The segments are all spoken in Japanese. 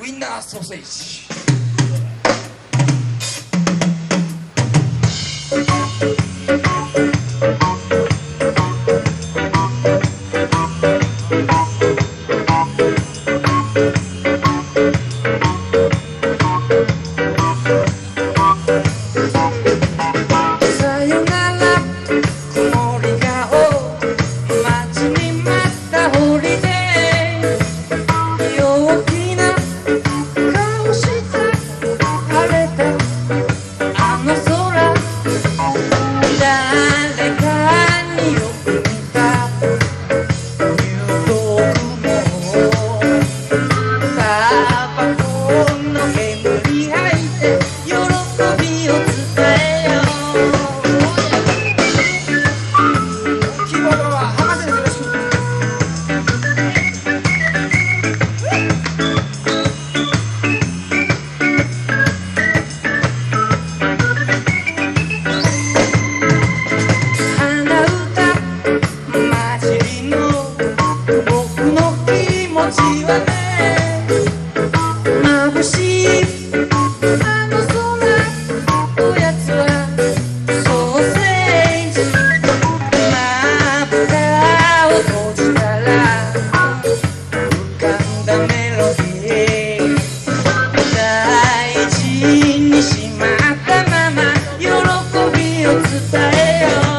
ウィンナーソーセージ yeah.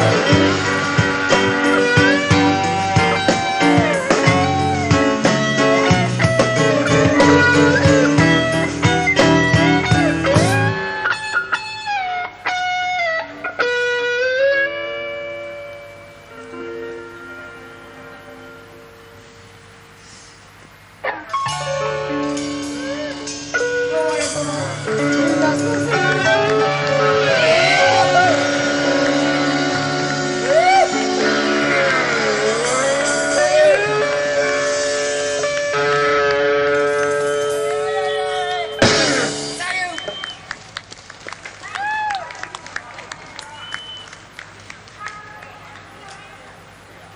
Música